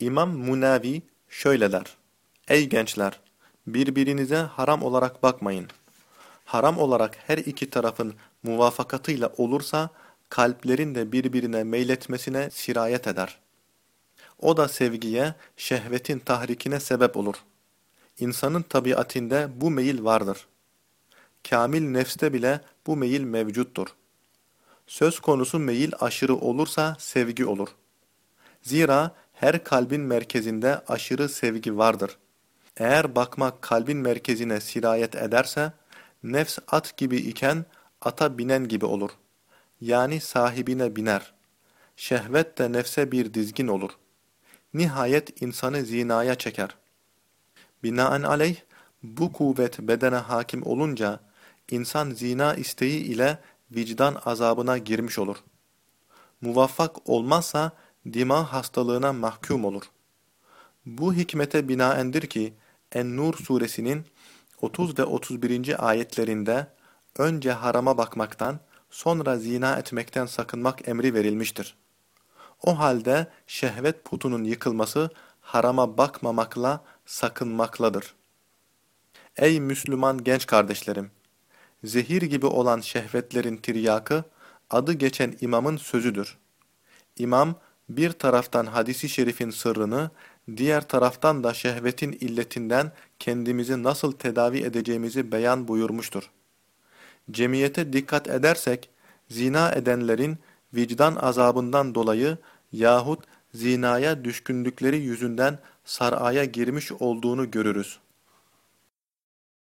İmam Munavi şöyle der. Ey gençler! Birbirinize haram olarak bakmayın. Haram olarak her iki tarafın muvafakatıyla olursa kalplerin de birbirine meyletmesine sirayet eder. O da sevgiye, şehvetin tahrikine sebep olur. İnsanın tabiatinde bu meyil vardır. Kamil nefste bile bu meyil mevcuttur. Söz konusu meyil aşırı olursa sevgi olur. Zira her kalbin merkezinde aşırı sevgi vardır. Eğer bakmak kalbin merkezine sirayet ederse, nefs at gibi iken ata binen gibi olur. Yani sahibine biner. Şehvet de nefse bir dizgin olur. Nihayet insanı zinaya çeker. Binaenaleyh, bu kuvvet bedene hakim olunca, insan zina isteği ile vicdan azabına girmiş olur. Muvaffak olmazsa dima hastalığına mahkum olur. Bu hikmete binaendir ki En-Nur suresinin 30 ve 31. ayetlerinde önce harama bakmaktan sonra zina etmekten sakınmak emri verilmiştir. O halde şehvet putunun yıkılması harama bakmamakla sakınmakladır. Ey Müslüman genç kardeşlerim! Zehir gibi olan şehvetlerin tiryakı, adı geçen imamın sözüdür. İmam, bir taraftan hadisi şerifin sırrını, diğer taraftan da şehvetin illetinden kendimizi nasıl tedavi edeceğimizi beyan buyurmuştur. Cemiyete dikkat edersek, zina edenlerin vicdan azabından dolayı yahut zinaya düşkünlükleri yüzünden saraya girmiş olduğunu görürüz.